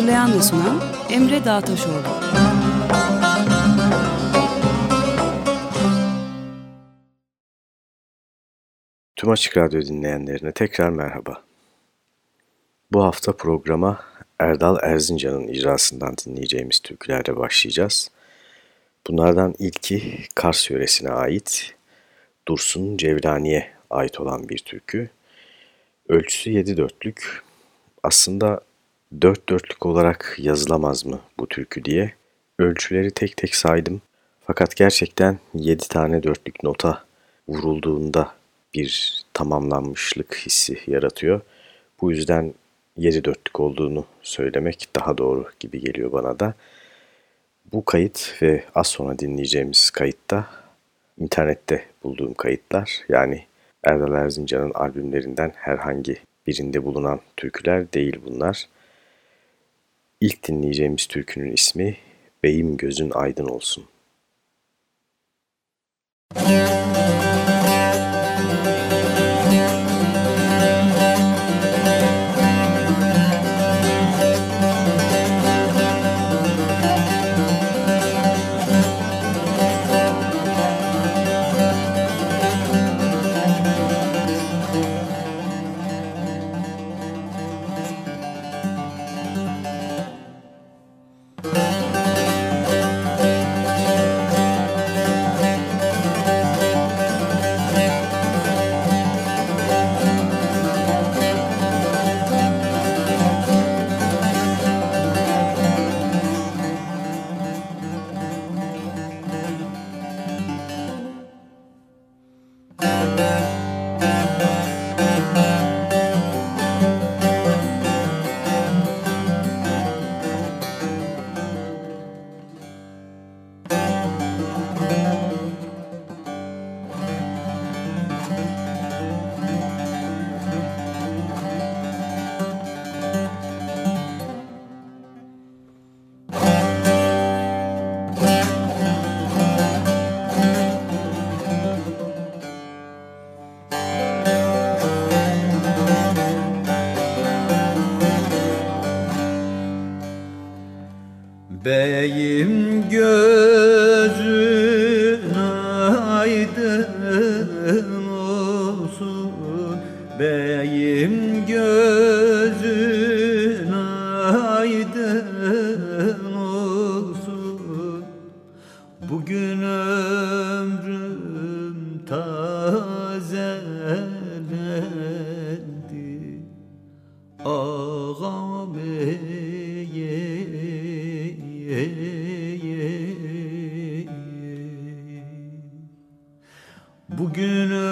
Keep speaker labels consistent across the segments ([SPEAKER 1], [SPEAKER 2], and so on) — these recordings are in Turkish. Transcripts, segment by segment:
[SPEAKER 1] Hazırlayan ve sunan Emre Dağtaşoğlu.
[SPEAKER 2] Tüm Açık Radyo dinleyenlerine tekrar merhaba. Bu hafta programa Erdal Erzincan'ın icrasından dinleyeceğimiz türkülerle başlayacağız. Bunlardan ilki Kars yöresine ait Dursun Cevlani'ye ait olan bir türkü. Ölçüsü 7 dörtlük. Aslında dört dörtlük olarak yazılamaz mı bu türkü diye ölçüleri tek tek saydım. Fakat gerçekten yedi tane dörtlük nota vurulduğunda bir tamamlanmışlık hissi yaratıyor. Bu yüzden yedi dörtlük olduğunu söylemek daha doğru gibi geliyor bana da. Bu kayıt ve az sonra dinleyeceğimiz kayıtta internette bulduğum kayıtlar yani Erdal Erzincan'ın albümlerinden herhangi birinde bulunan türküler değil bunlar. İlk dinleyeceğimiz türkünün ismi Beyim Gözün Aydın Olsun. Müzik
[SPEAKER 3] Dil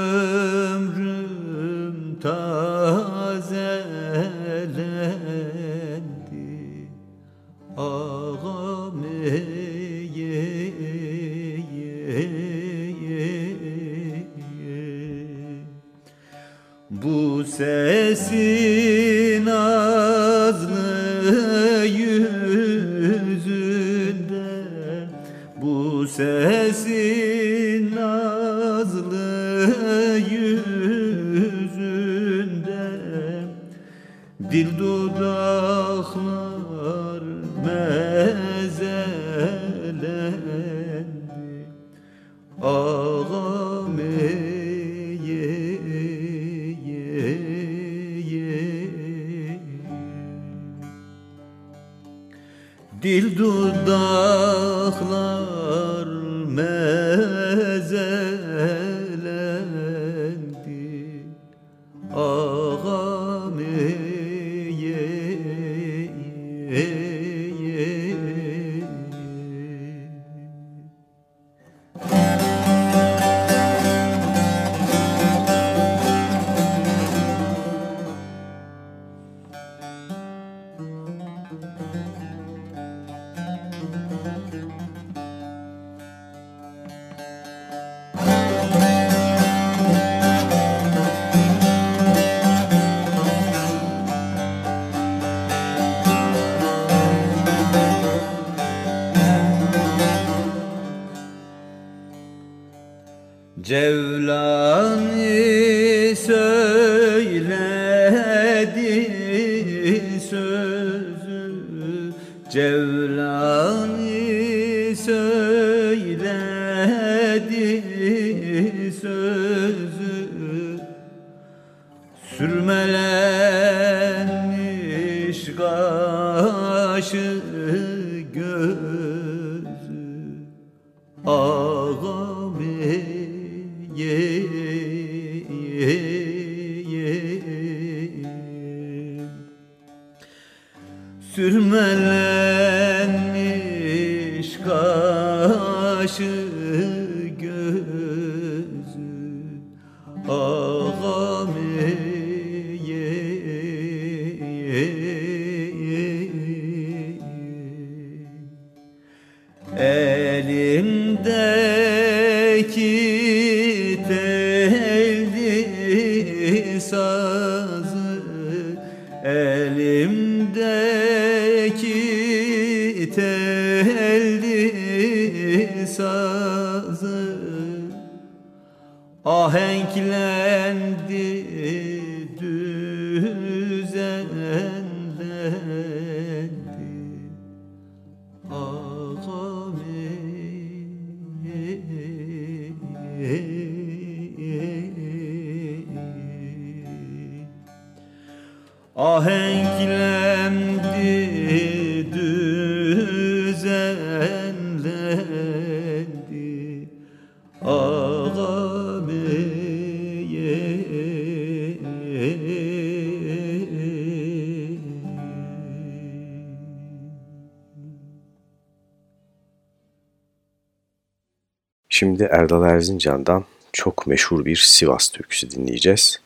[SPEAKER 2] Şimdi Erdal Erzincan'dan çok meşhur bir Sivas türküsü dinleyeceğiz.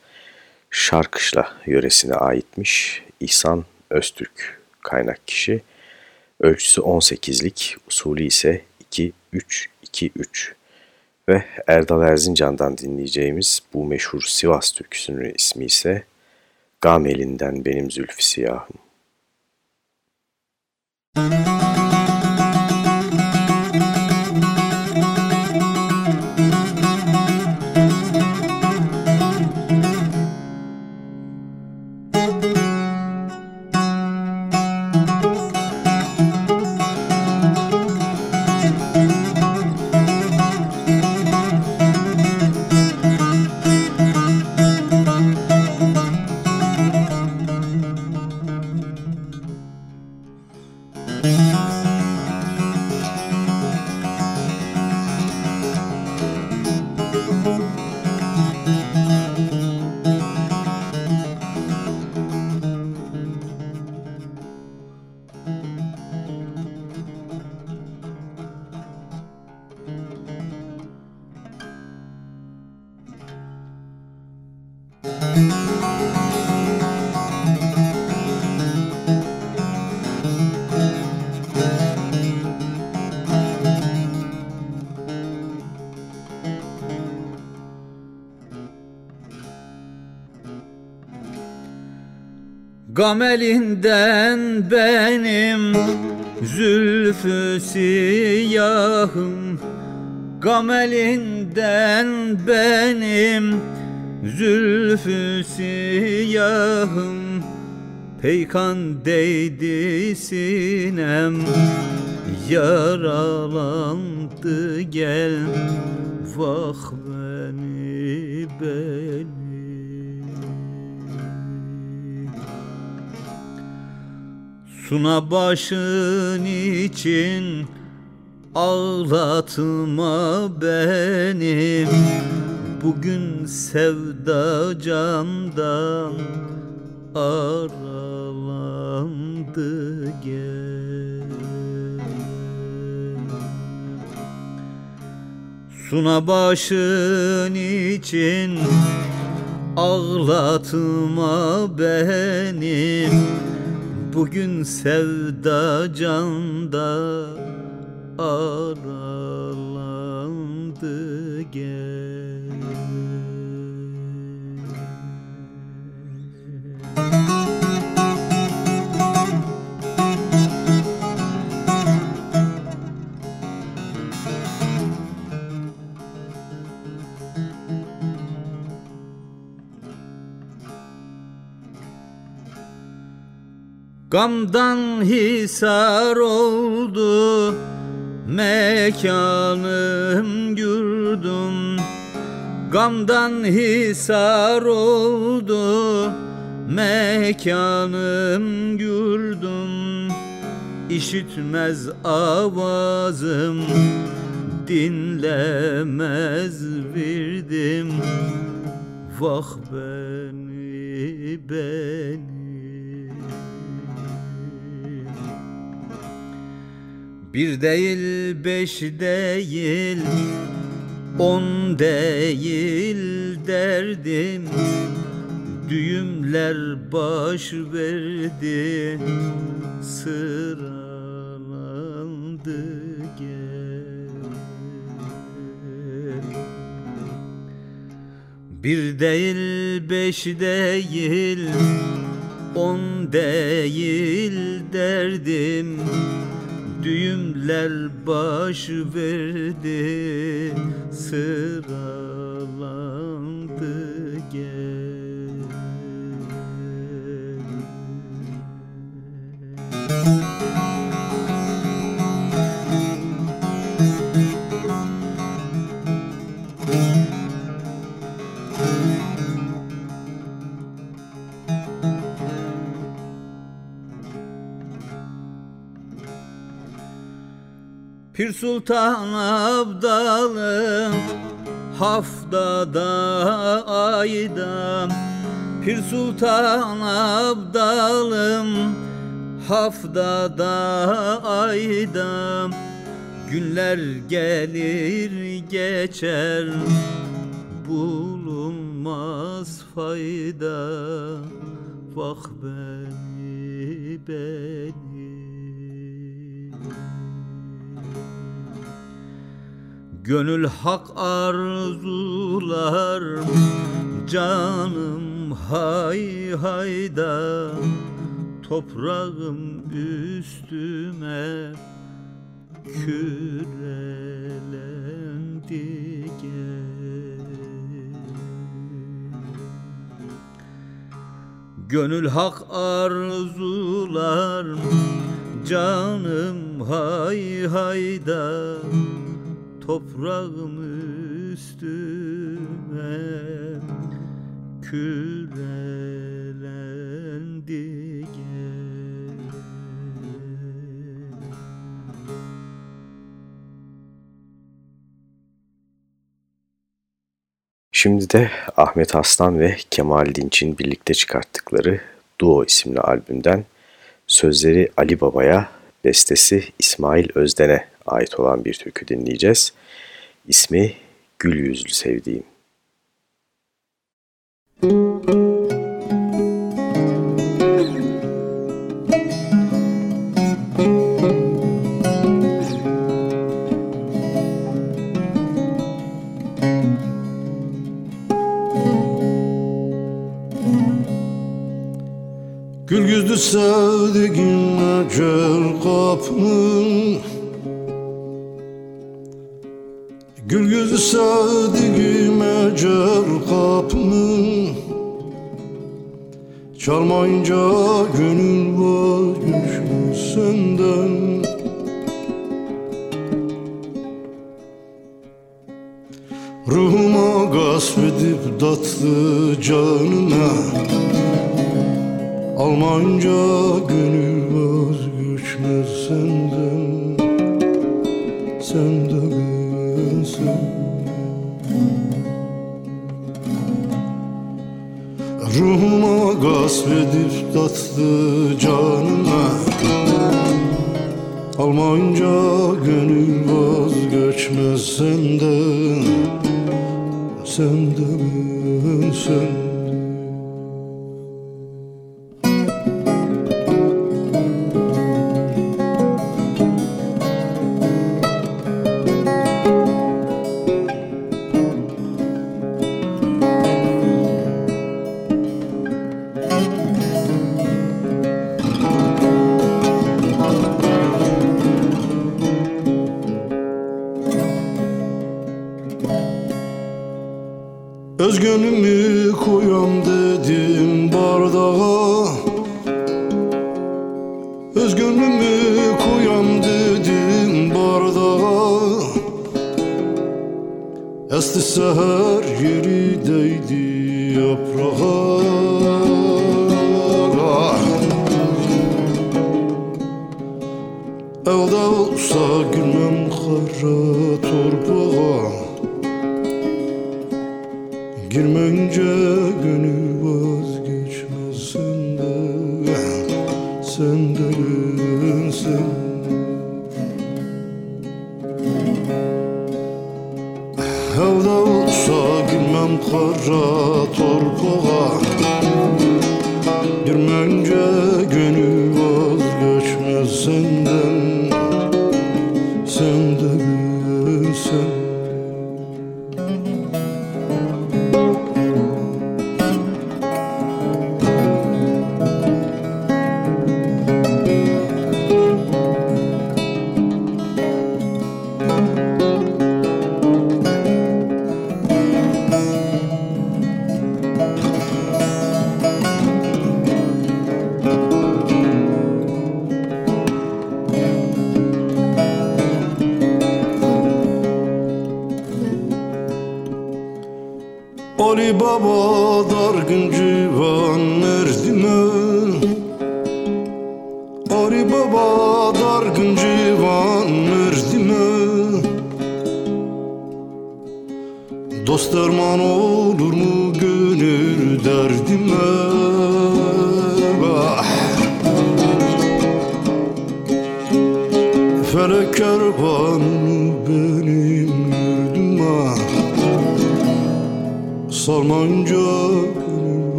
[SPEAKER 2] Şarkışla yöresine aitmiş İhsan Öztürk kaynak kişi. Ölçüsü 18'lik, usulü ise 2-3-2-3. Ve Erdal Erzincan'dan dinleyeceğimiz bu meşhur Sivas türküsünün ismi ise Gam elinden benim zülfü siyahım.
[SPEAKER 3] Gam Gam elinden benim zülfü siyahım Peykan değdi sinem Yaralandı gel Vah beni beni. Suna başın için ağlatma benim. Bugün sevda candan aralandı gel. Suna başın için ağlatma benim. Bugün sevda canda aralandı gel. Gamdan hisar oldu mekanım yurdum Gamdan hisar oldu. Mekanım yurdum İşitmez avazım dinlemez virdim. Vah beni beni Bir değil beş değil On değil derdim. Düğümler baş verdi Sıralandı gel Bir değil beş değil On değil derdim Düğümler baş verdi sıralandı gel Pir Sultan Abdalım haftada ayda. Pir Sultan Abdalım haftada ayda. Günler gelir geçer bulunmaz fayda. Vah beni beni Gönül hak arzular Canım hay hayda Toprağım üstüme Kürelendi Gönül hak arzular Canım hay hayda toprağım üstüme kürelendi gel.
[SPEAKER 2] Şimdi de Ahmet Aslan ve Kemal Dinç'in birlikte çıkarttıkları Duo isimli albümden sözleri Ali Baba'ya, bestesi İsmail Özden'e ait olan bir türkü dinleyeceğiz. İsmi Gül Yüzlü Sevdiğim.
[SPEAKER 4] Gül yüzlü sevdiğim ecel kapımın Gül yüzü sevdiğim ecel kapımı Çalmayınca gönül vazgeçmiş senden Ruhuma gasp edip tatlı canına. Almanca gönül vazgeçmez senden Sen Ruhuma gasp edip tatlı canına. Almanca gönül vazgeçmez senden. Sen de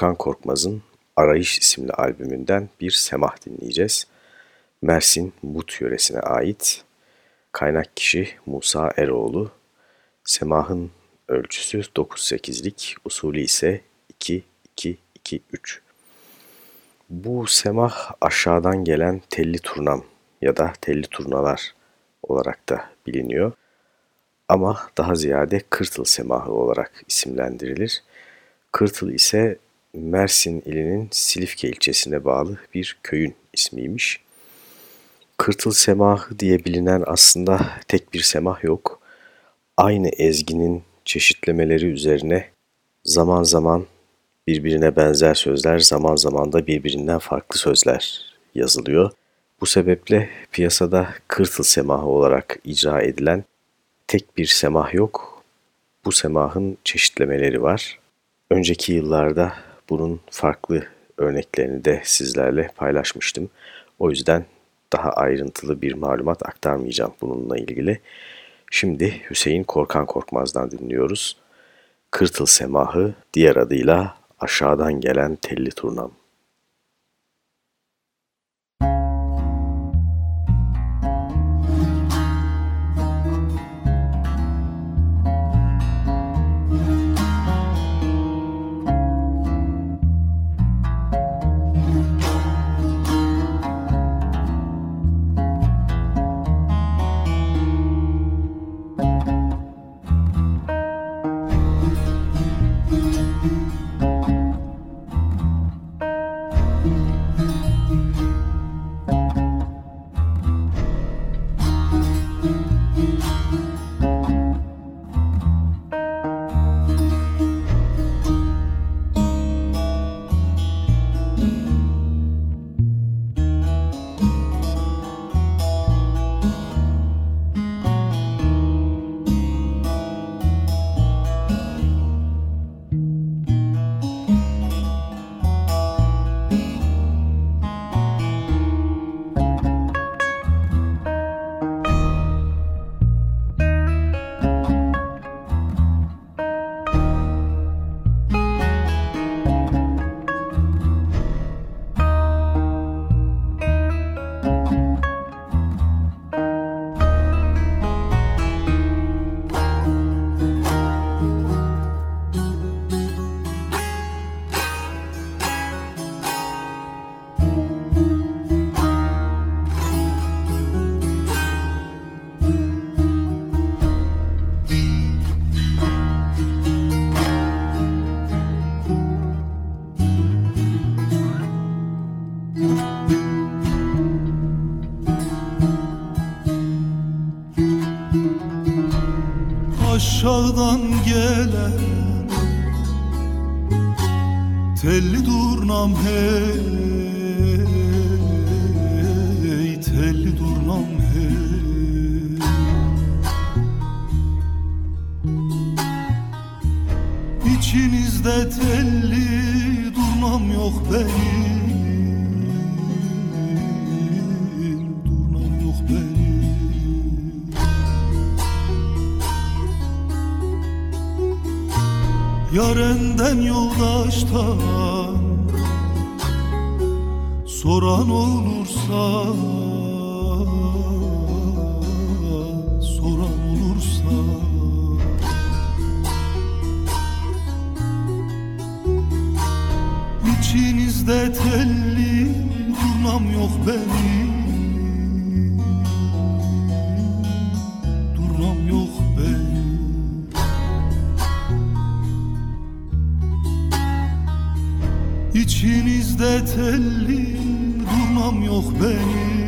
[SPEAKER 2] Korkan Korkmaz'ın Arayış isimli albümünden bir semah dinleyeceğiz. Mersin Mut yöresine ait. Kaynak kişi Musa Eroğlu. Semahın ölçüsü 9-8'lik, usulü ise 2-2-2-3. Bu semah aşağıdan gelen telli turnam ya da telli turnalar olarak da biliniyor. Ama daha ziyade kırtıl semahı olarak isimlendirilir. Kırtıl ise Mersin ilinin Silifke ilçesine bağlı bir köyün ismiymiş. Kırtıl semahı diye bilinen aslında tek bir semah yok. Aynı ezginin çeşitlemeleri üzerine zaman zaman birbirine benzer sözler, zaman zaman da birbirinden farklı sözler yazılıyor. Bu sebeple piyasada kırtıl semahı olarak icra edilen tek bir semah yok. Bu semahın çeşitlemeleri var. Önceki yıllarda bunun farklı örneklerini de sizlerle paylaşmıştım. O yüzden daha ayrıntılı bir malumat aktarmayacağım bununla ilgili. Şimdi Hüseyin Korkan Korkmaz'dan dinliyoruz. Kırtıl Semahı diğer adıyla Aşağıdan Gelen Telli Turnam.
[SPEAKER 5] Durnam hey telli Durnam yok benim. Durnam yok benim. İçinizde telli Durnam yok benim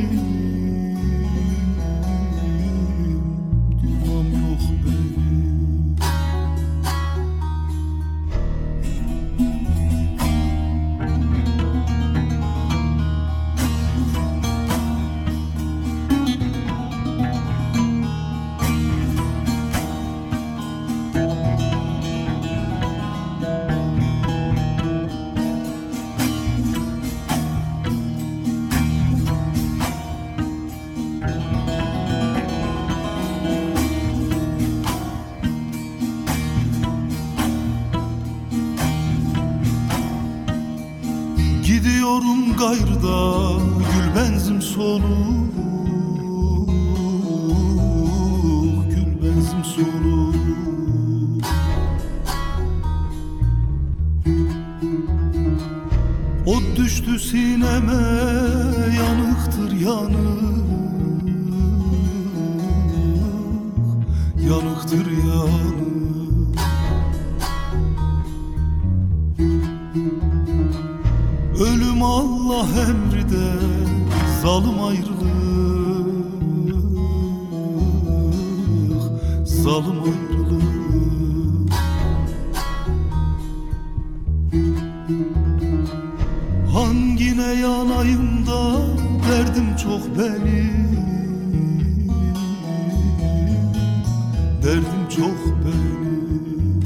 [SPEAKER 5] Derdim çok benim.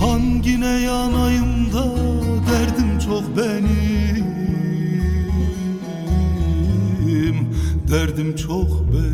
[SPEAKER 5] Hangine yanayım da derdim çok benim? Derdim çok benim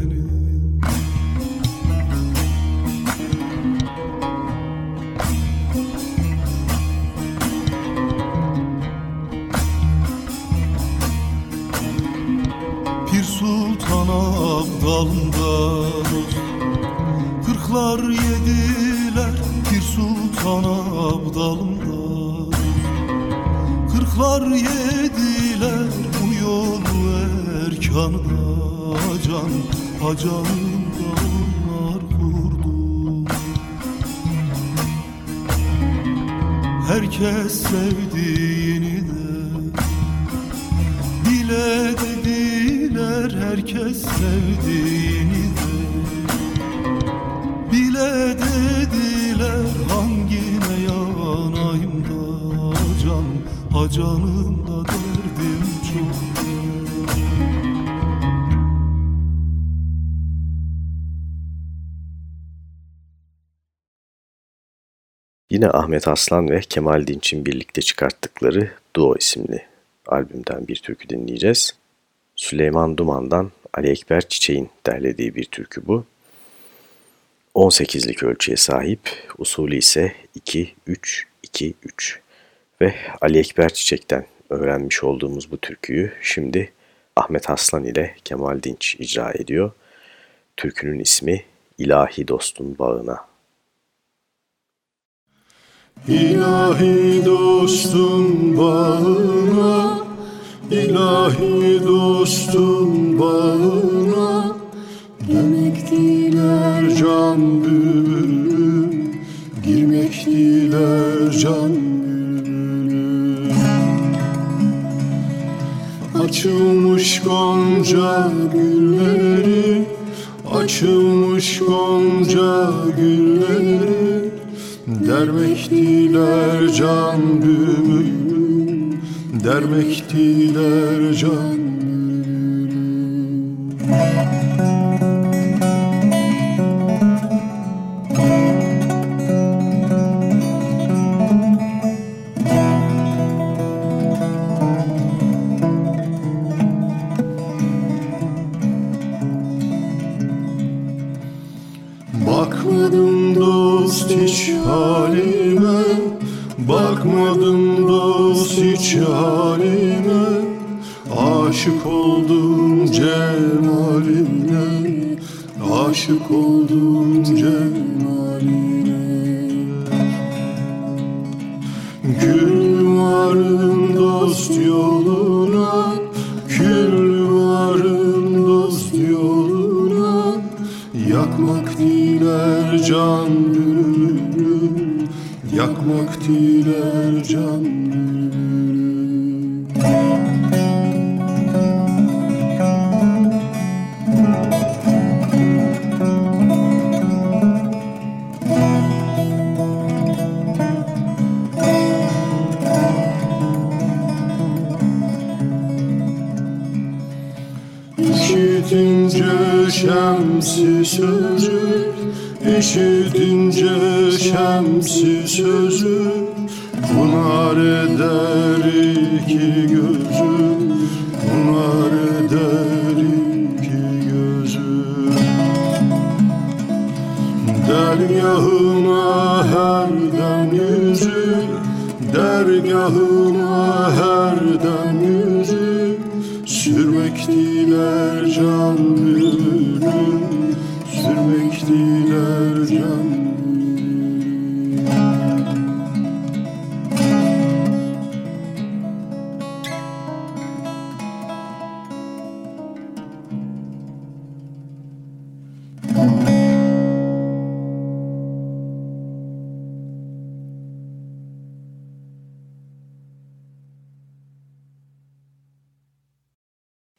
[SPEAKER 2] Yine Ahmet Aslan ve Kemal Dinç'in birlikte çıkarttıkları Duo isimli albümden bir türkü dinleyeceğiz. Süleyman Duman'dan Ali Ekber Çiçek'in derlediği bir türkü bu. 18'lik ölçüye sahip, usulü ise 2-3-2-3 ve Ali Ekber Çiçek'ten öğrenmiş olduğumuz bu türküyü şimdi Ahmet Aslan ile Kemal Dinç icra ediyor. Türkünün ismi İlahi Dostun Bağına.
[SPEAKER 5] İlahi dostum bağına İlahi dostum bağına Demek diler can bülbülüm Girmek diler can bülbülüm
[SPEAKER 4] Açılmış gonca gülleri Açılmış gonca gülleri Dermektiler can bülbül Dermektiler can Bakmadım halime. Bakmadım dost hiç halime. Aşık oldum cemaline. Aşık oldum cemaline. Gül varım dost yoluna. Kül varım dost yoluna. Yakmak diler can Yakmak diler can İşitince şemsi sözü İşitince şemsi sözü Pınar eder iki gözü Pınar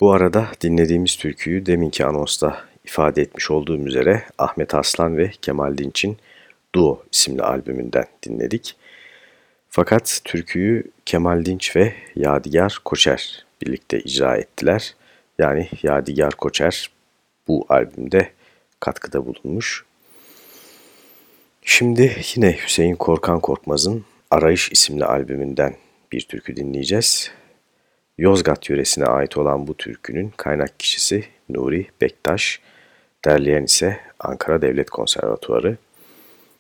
[SPEAKER 2] Bu arada dinlediğimiz türküyü deminki anonsta ifade etmiş olduğum üzere Ahmet Aslan ve Kemal Dinç'in Duo isimli albümünden dinledik. Fakat türküyü Kemal Dinç ve Yadigar Koçer birlikte icra ettiler. Yani Yadigar Koçer bu albümde katkıda bulunmuş. Şimdi yine Hüseyin Korkan Korkmaz'ın Arayış isimli albümünden bir türkü dinleyeceğiz. Yozgat yöresine ait olan bu türkünün kaynak kişisi Nuri Bektaş, derleyen ise Ankara Devlet Konservatuarı.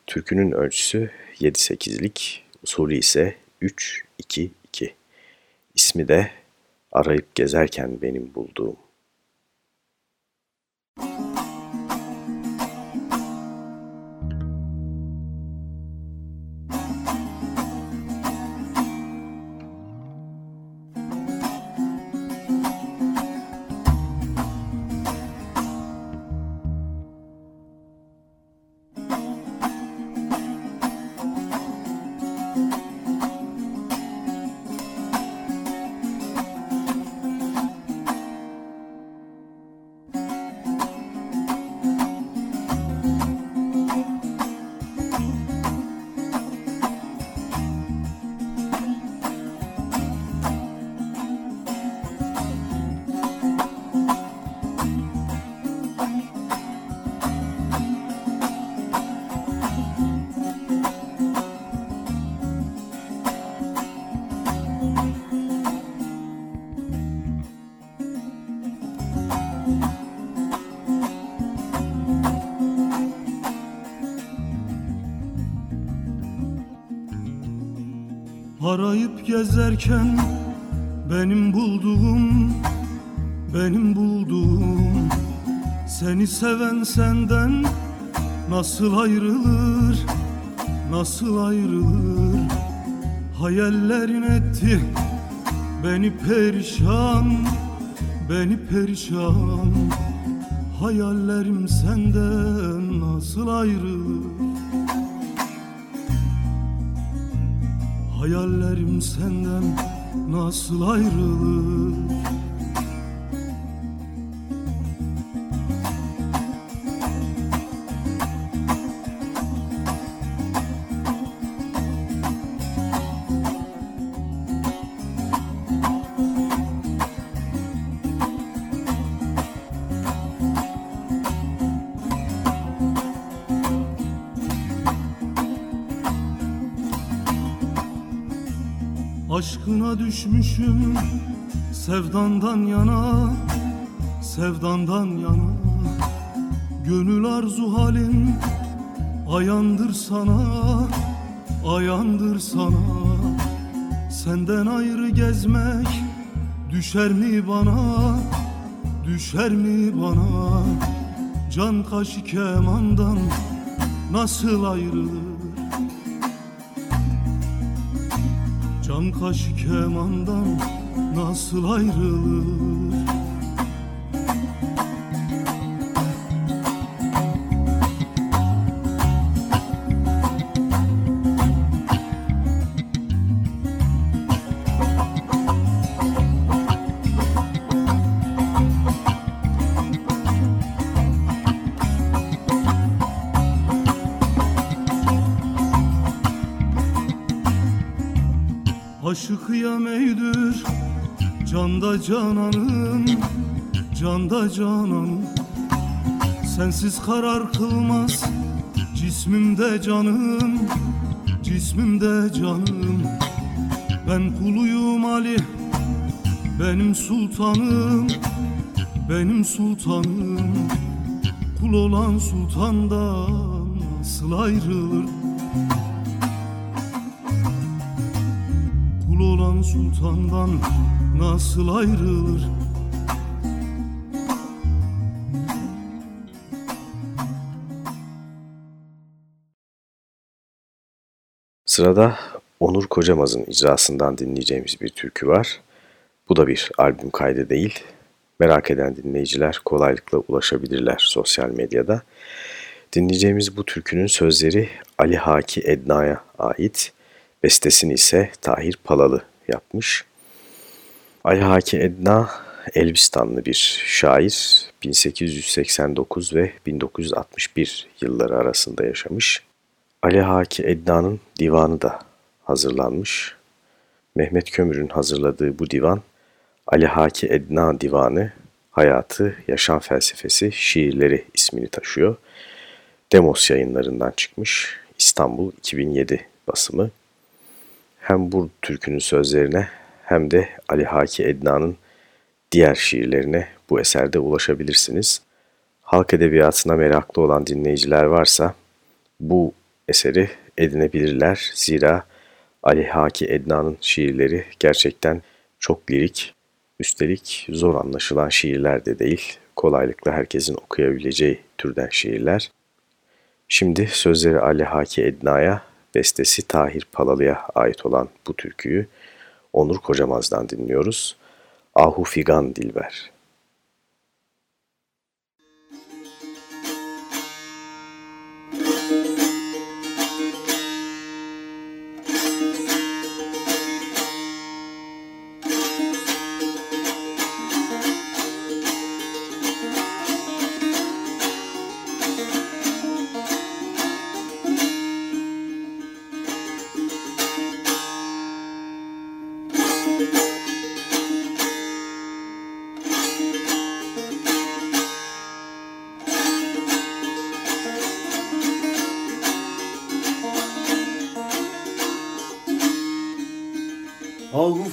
[SPEAKER 2] Türkünün ölçüsü 7-8'lik, usulü ise 3-2-2. İsmi de Arayıp Gezerken Benim Bulduğum.
[SPEAKER 4] Gezerken benim bulduğum benim bulduğum. Seni seven senden nasıl ayrılır nasıl ayrılır? Hayallerin etti beni perişan beni perişan. Hayallerim senden nasıl ayrılır Hayallerim senden nasıl ayrılır
[SPEAKER 5] Aşkına düşmüşüm sevdandan yana Sevdandan yana. Gönül arzu halin Ayandır sana Ayandır sana. Senden ayrı gezmek Düşer mi bana? Düşer mi bana? Can kaşı kemandan Nasıl ayrılır Kaşı kemandan nasıl ayrılır Canda cananım Canda cananım Sensiz karar kılmaz Cismimde canım Cismimde canım. Ben kuluyum Ali Benim sultanım Benim sultanım. Kul olan sultandan Nasıl ayrılır? Kul olan sultandan nasıl ayrılır?
[SPEAKER 2] Sırada Onur Kocamaz'ın icrasından dinleyeceğimiz bir türkü var. Bu da bir albüm kaydı değil. Merak eden dinleyiciler kolaylıkla ulaşabilirler sosyal medyada. Dinleyeceğimiz bu türkünün sözleri Ali Haki Edna'ya ait. Bestesini ise Tahir Palalı yapmış. Ali Haki Edna Elbistanlı bir şair. 1889 ve 1961 yılları arasında yaşamış. Ali Haki Edna'nın divanı da hazırlanmış. Mehmet Kömür'ün hazırladığı bu divan Ali Haki Edna Divanı Hayatı, Yaşam Felsefesi, Şiirleri ismini taşıyor. Demos yayınlarından çıkmış. İstanbul 2007 basımı. Hem bu türkünün sözlerine hem de Ali Haki Edna'nın diğer şiirlerine bu eserde ulaşabilirsiniz. Halk edebiyatına meraklı olan dinleyiciler varsa bu eseri edinebilirler. Zira Ali Haki Edna'nın şiirleri gerçekten çok lirik, üstelik zor anlaşılan şiirler de değil. Kolaylıkla herkesin okuyabileceği türden şiirler. Şimdi sözleri Ali Haki Edna'ya, bestesi Tahir Palalı'ya ait olan bu türküyü Onur Kocamaz'dan dinliyoruz. Ahu Figan Dilber.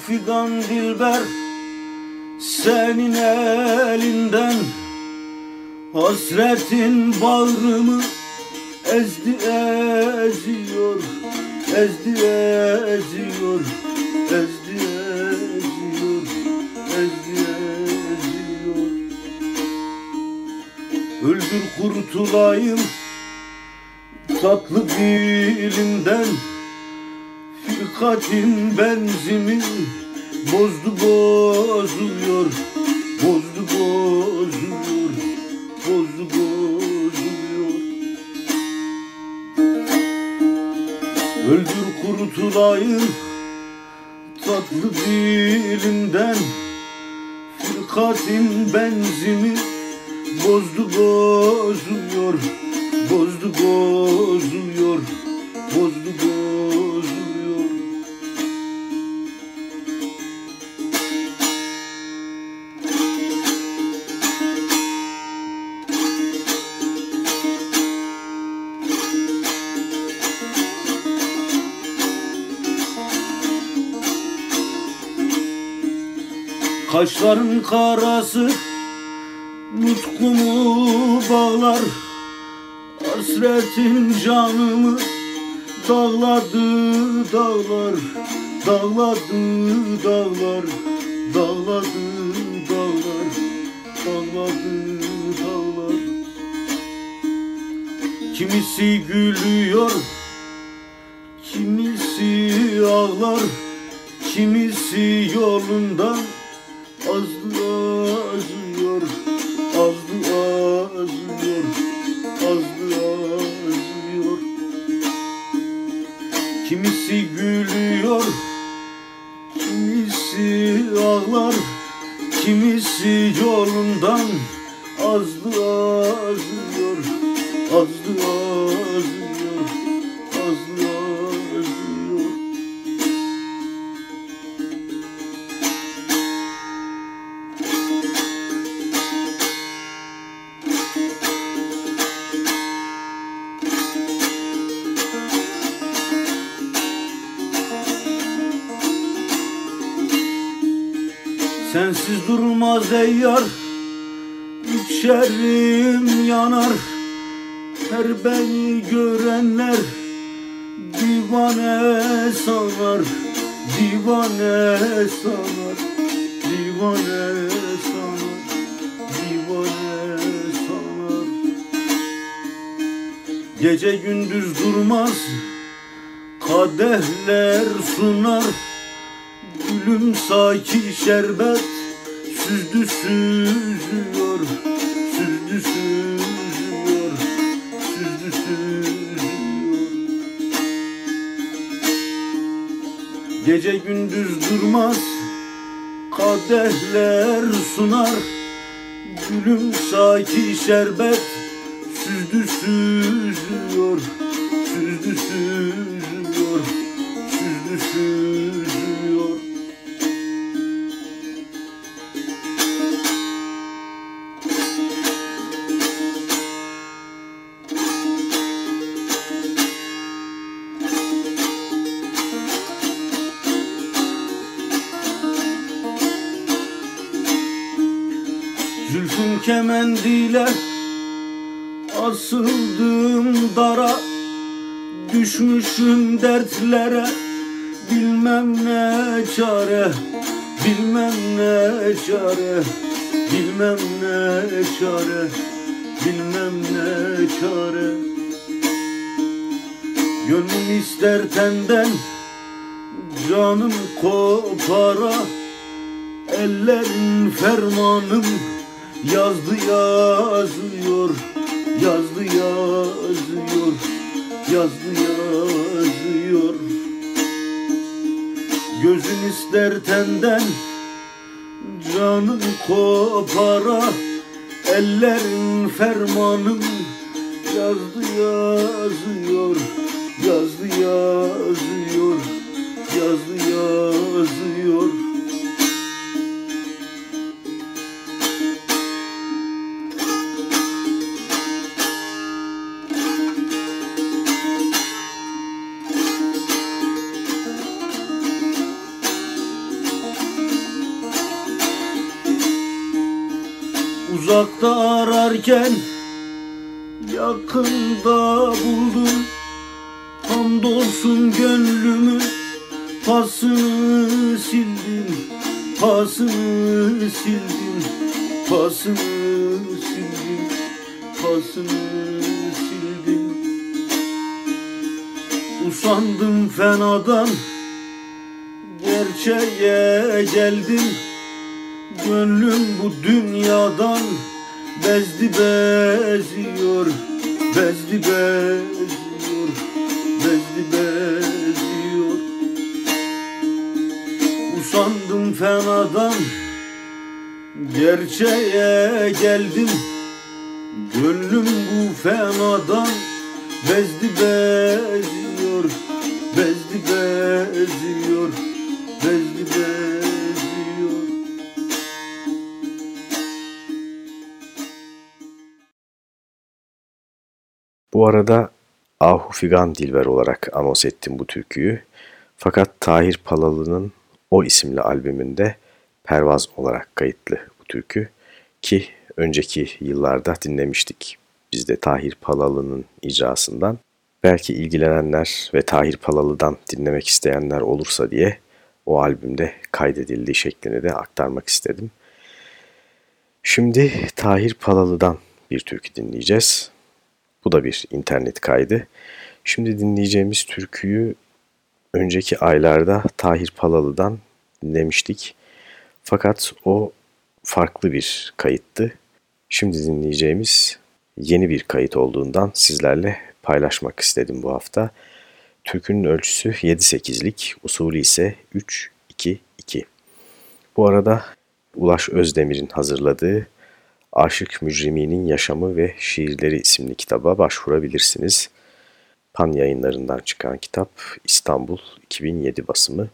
[SPEAKER 4] Figan dilber senin elinden Hasretin bağrımı ezdi eziyor Ezdi eziyor Ezdi eziyor Ezdi eziyor. Öldür kurtulayım tatlı dilinden Firkatin benzimi bozdu bozuyor Bozdu bozuyor Bozdu bozuyor Öldür kurutulayım tatlı dilinden Firkatin benzimi bozdu bozuyor Bozdu bozuyor Bozdu bozuyor Kaşların karası Nutkumu bağlar. Hasretin canımı Dağladı dağlar. Dağladı dağlar. Dağladı dağlar. Dağladı dağlar. Kimisi gülüyor Kimisi ağlar. Kimisi yolundan azdı azıyor Azdı azıyor Azdı azıyor Kimisi gülüyor Kimisi ağlar Kimisi yolundan. Azdı azıyor Azdı durmaz ey yar İçerim yanar. Her beni görenler Divane sanar Divane sanar Divane sanar Divane sanar. Gece gündüz durmaz Kadehler sunar. Gülüm saki şerbet Süzdü süzüyor Süzdü süzüyor Süzdü süzüyor Gece gündüz durmaz Kadehler sunar. Gülüm saki şerbet Süzdü süzüyor Süzdü süzüyor Süzdü süzüyor Düşmüşüm dertlere bilmem ne çare Bilmem ne çare Bilmem ne çare Bilmem ne çare. Gönlüm ister tenden Canım kopara. Ellerin fermanım Yazdı yazıyor Yazdı yazıyor Yazdı ister tenden Canın kopara Ellerin fermanım Yazdı yazıyor Yazdı yazıyor pasını sildim Pasını sildim Pasını sildim Pasını sildim. Usandım fenadan Gerçeğe geldim. Gönlüm bu dünyadan bezdi beziyor Bezdi beziyor Bezdi beziyor Usandım fenadan. Gerçeğe geldim. Gönlüm bu fenadan. Bezdi beziyor Bezdi beziyor Bezdi beziyor.
[SPEAKER 2] Bu arada Ahu Figan Dilber olarak anons ettim bu türküyü. Fakat Tahir Palalı'nın o isimli albümünde Pervaz olarak kayıtlı bu türkü ki önceki yıllarda dinlemiştik biz de Tahir Palalı'nın icrasından. Belki ilgilenenler ve Tahir Palalı'dan dinlemek isteyenler olursa diye o albümde kaydedildiği şeklini de aktarmak istedim. Şimdi Tahir Palalı'dan bir türkü dinleyeceğiz. Bu da bir internet kaydı. Şimdi dinleyeceğimiz türküyü önceki aylarda Tahir Palalı'dan dinlemiştik. Fakat o farklı bir kayıttı. Şimdi dinleyeceğimiz yeni bir kayıt olduğundan sizlerle paylaşmak istedim bu hafta. Türkünün ölçüsü 7-8'lik, usulü ise 3-2-2. Bu arada Ulaş Özdemir'in hazırladığı Aşık Mücrimi'nin Yaşamı ve Şiirleri isimli kitaba başvurabilirsiniz. Pan yayınlarından çıkan kitap İstanbul 2007 basımı.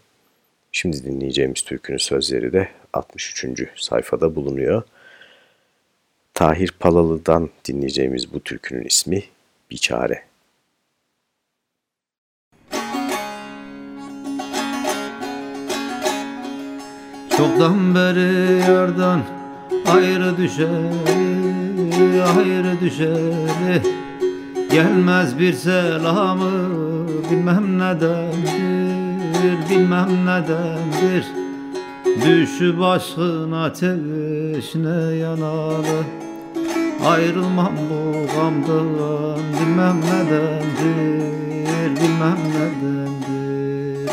[SPEAKER 2] Şimdi dinleyeceğimiz türkünün sözleri de 63. sayfada bulunuyor. Tahir Palalı'dan dinleyeceğimiz bu türkünün ismi Biçare.
[SPEAKER 6] Çoktan beri yardan ayrı düşeri, ayrı düşeri Gelmez bir selamı bilmem nedendir, bilmem nedendir Düşü başkın ateşine yanalı Ayrılmam bu gamdan bilmem nedendir, bilmem nedendir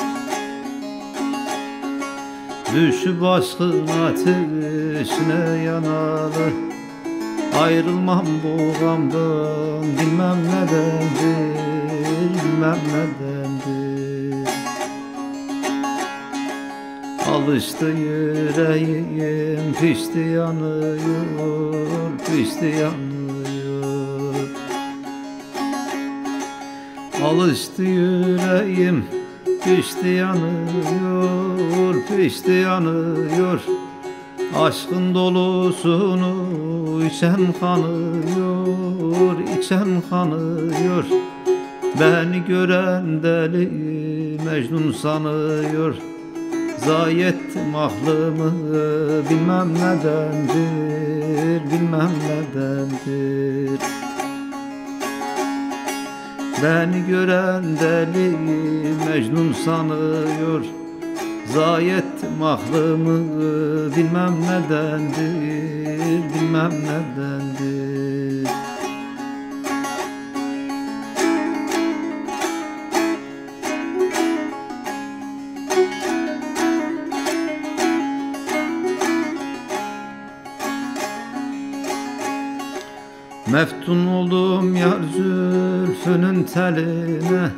[SPEAKER 6] Düşü başkın ateşine yanalı Ayrılmam bu gamdan bilmem nedendir, bilmem nedendir Alıştı yüreğim pişti yanıyor, pişti yanıyor. Alıştı yüreğim pişti yanıyor, pişti yanıyor Aşkın dolusunu içen kanıyor, içen kanıyor. Beni gören deli Mecnun sanıyor. Zayi ettim aklımı bilmem nedendir, bilmem nedendir. Beni gören deli Mecnun sanıyor Zayi ettim bilmem nedendir, bilmem nedendir. Meftun oldum yar zülfünün teline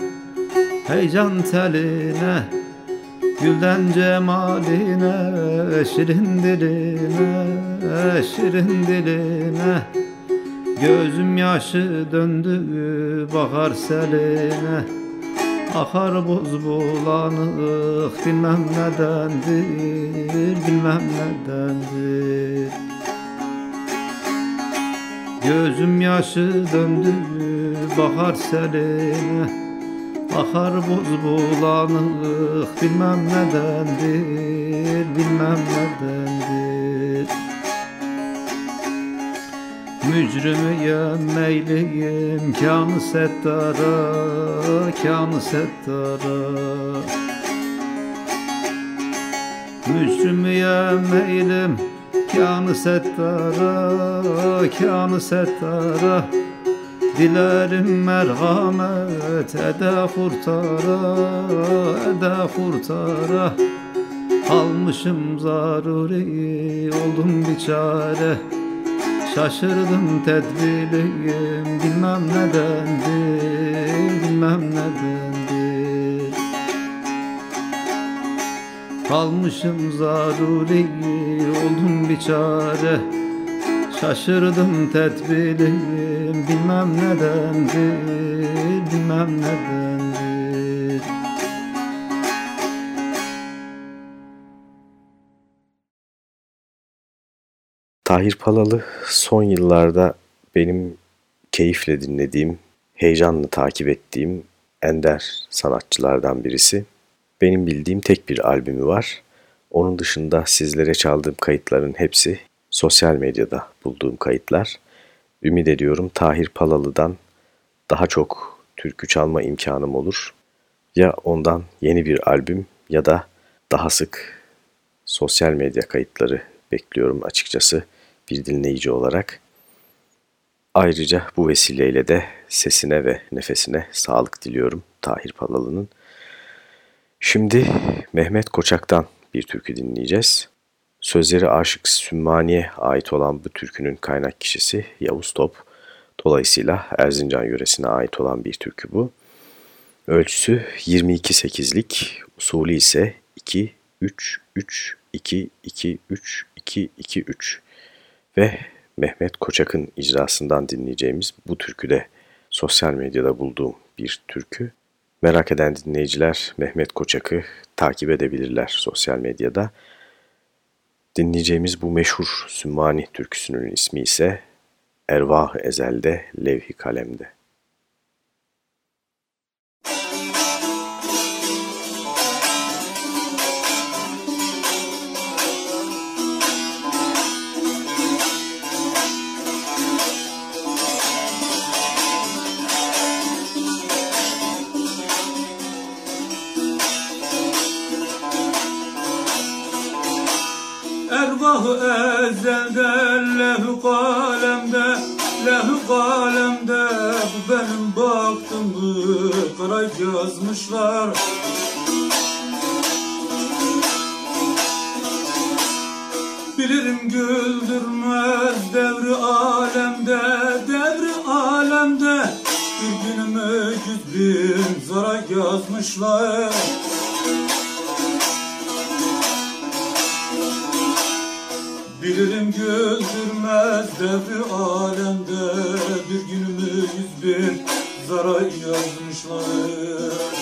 [SPEAKER 6] Heyecan teline Gülden cemaline Şirin diline Şirin diline. Gözüm yaşı döndü Bakar seline. Akar buz bulanık Bilmem nedendir Bilmem nedendir Gözüm yaşı döndü bahar seline Akar buz bulanık bilmem nedendir Bilmem nedendir. Mücrümüyem meyliyim kanı settara Kanı settara. Mücrümüyem meylim Kanı settara, kanı settara Dilerim merhamet ede kurtara, ede kurtara. Almışım zaruri, oldum biçare. Şaşırdım tedbirim, bilmem nedendir, bilmem nedendir Kalmışım zaruri oldum biçare. Şaşırdım tedbirim bilmem nedendir bilmem nedendir
[SPEAKER 2] Tahir Palalı son yıllarda benim keyifle dinlediğim, heyecanla takip ettiğim ender sanatçılardan birisi. Benim bildiğim tek bir albümü var. Onun dışında sizlere çaldığım kayıtların hepsi sosyal medyada bulduğum kayıtlar. Ümit ediyorum Tahir Palalı'dan daha çok türkü çalma imkanım olur. Ya ondan yeni bir albüm ya da daha sık sosyal medya kayıtları bekliyorum açıkçası bir dinleyici olarak. Ayrıca bu vesileyle de sesine ve nefesine sağlık diliyorum Tahir Palalı'nın. Şimdi Mehmet Koçak'tan bir türkü dinleyeceğiz. Sözleri Aşık Sümmani'ye ait olan bu türkünün kaynak kişisi Yavuz Top. Dolayısıyla Erzincan yöresine ait olan bir türkü bu. Ölçüsü 22-8'lik, usulü ise 2-3-3-2-2-3-2-2-3 ve Mehmet Koçak'ın icrasından dinleyeceğimiz bu türkü de sosyal medyada bulduğum bir türkü. Merak eden dinleyiciler Mehmet Koçak'ı takip edebilirler sosyal medyada. Dinleyeceğimiz bu meşhur Sümmani türküsünün ismi ise Ervah Ezel'de Levhi Kalem'de.
[SPEAKER 7] Ezelde lehü kalemde Lehü kalemde. Bu benim baktımı Kara yazmışlar. Bilirim güldürmez devri alemde Devri alemde. Bir günümü yüz bin zara yazmışlar Bilirim güldürmez devri alemde Bir günümü yüz bin zara yazmışlar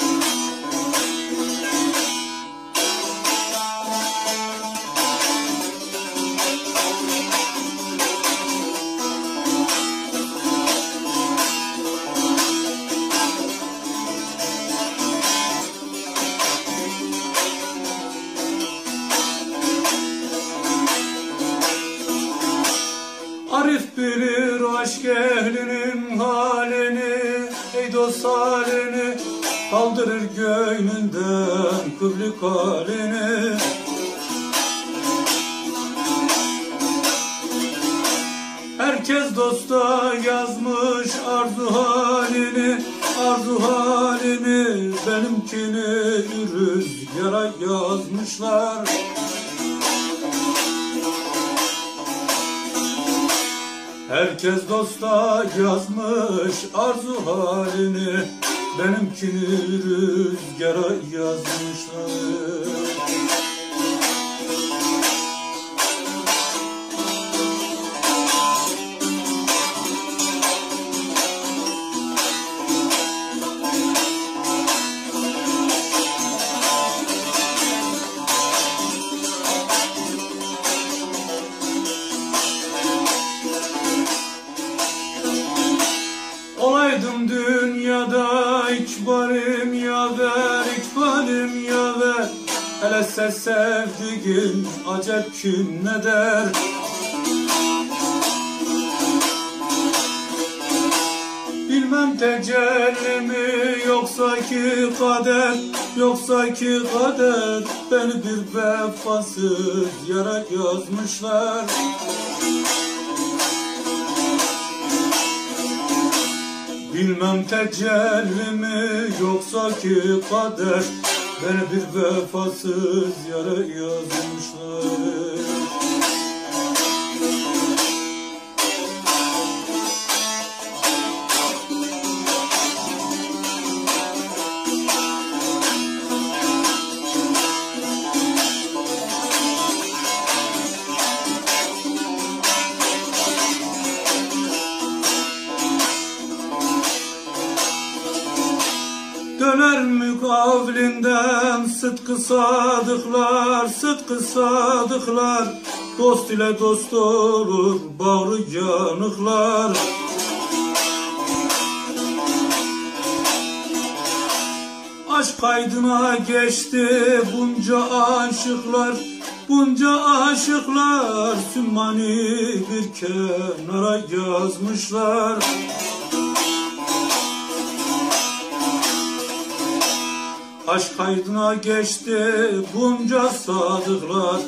[SPEAKER 7] Kaldırır göğnünden kıblik halini Herkes dosta yazmış arzu halini Arzu halini. Benimkini rüzgara yazmışlar. Herkes dosta yazmış arzu halini Benimkini rüzgara yazmışlar acep kim ne der? Bilmem tecelli mi yoksa ki kader Yoksa ki kader Beni bir vefasız yara yazmışlar Bilmem tecelli mi yoksa ki kader Beni bir vefasız yara yazmışlar sıdkı sadıklar, sıdkı sadıklar. Dost ile dost olur, bağrı yanıklar. Aşk kaydına geçti bunca aşıklar. Bunca aşıklar Sümmani bir kenara yazmışlar Aşk kaydına geçti bunca sadıklar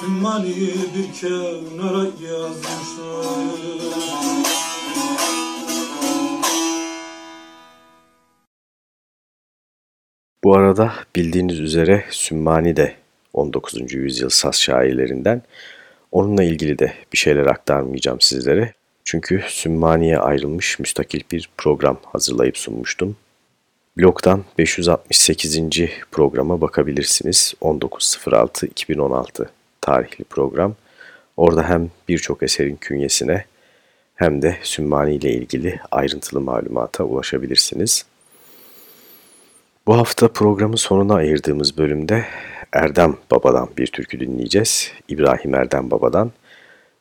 [SPEAKER 7] Sümmani bir kenara yazmışlar
[SPEAKER 2] Bu arada bildiğiniz üzere Sümmani de 19. yüzyıl Saz şairlerinden. Onunla ilgili de bir şeyler aktarmayacağım sizlere. Çünkü Sümmani'ye ayrılmış müstakil bir program hazırlayıp sunmuştum. Blogdan 568. programa bakabilirsiniz. 19.06.2016 tarihli program. Orada hem birçok eserin künyesine hem de Sümmani ile ilgili ayrıntılı malumata ulaşabilirsiniz. Bu hafta programın sonuna ayırdığımız bölümde Erdem Baba'dan bir türkü dinleyeceğiz. İbrahim Erdem Baba'dan.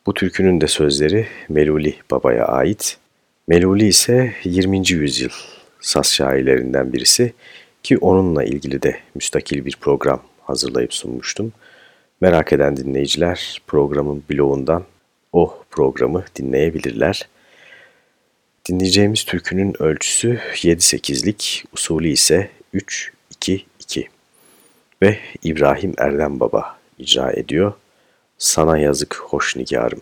[SPEAKER 2] Bu türkünün de sözleri Meluli Baba'ya ait. Meluli ise 20. yüzyıl saz şairlerinden birisi ki onunla ilgili de müstakil bir program hazırlayıp sunmuştum. Merak eden dinleyiciler programın bloğundan o programı dinleyebilirler. Dinleyeceğimiz türkünün ölçüsü 7-8'lik, usulü ise 3-2-2 ve İbrahim Erdem Baba icra ediyor. Sana yazık hoş nigarım.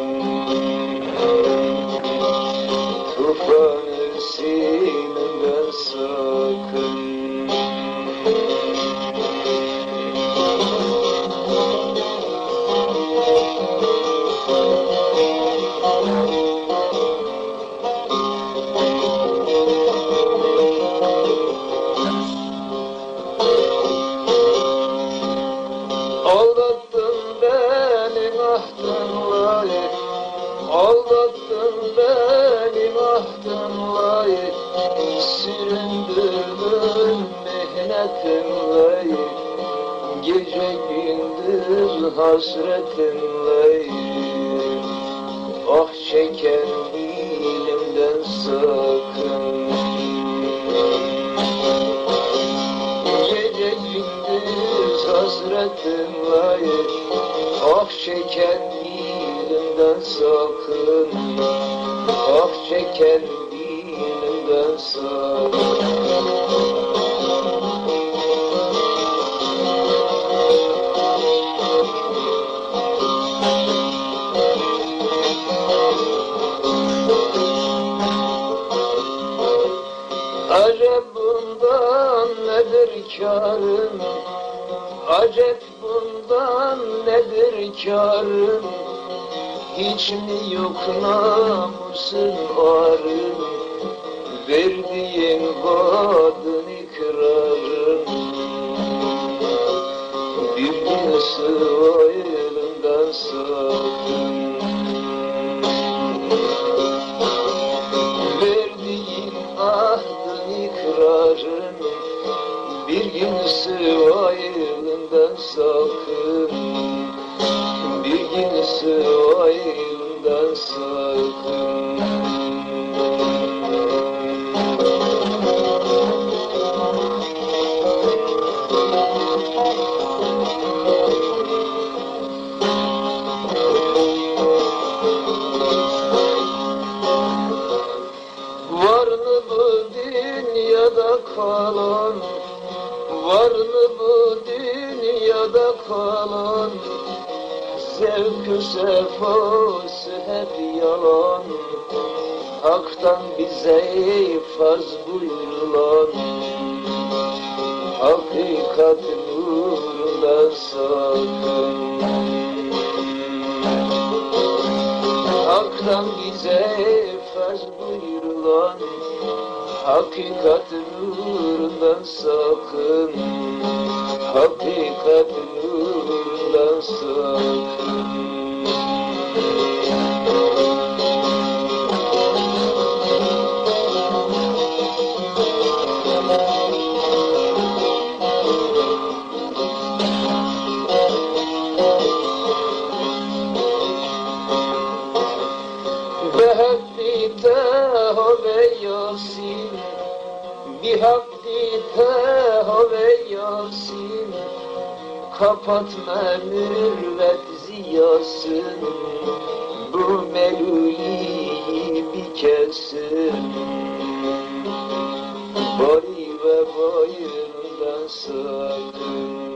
[SPEAKER 8] bundan nedir karım? Hiç mi yok namusun arım Verdiğin vadın ikrarım. Bir gün elinden sakın Zevk-ü sefası hep yalan Hak'tan bize farz buyurulan Hakikat nurundan sakın. Hak'tan bize farz buyurulan Hakikat nurundan sakın. Hakikat nurundan sakın kapatma mürvet ziyasın Bu meluli bir kesin Bari ve bayırından sakın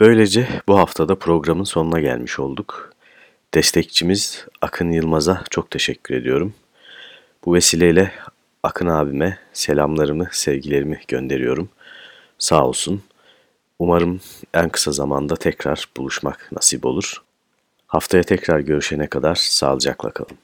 [SPEAKER 2] Böylece bu haftada programın sonuna gelmiş olduk. Destekçimiz Akın Yılmaz'a çok teşekkür ediyorum. Bu vesileyle Akın abime selamlarımı, sevgilerimi gönderiyorum. Sağ olsun. Umarım en kısa zamanda tekrar buluşmak nasip olur. Haftaya tekrar görüşene kadar sağlıcakla kalın.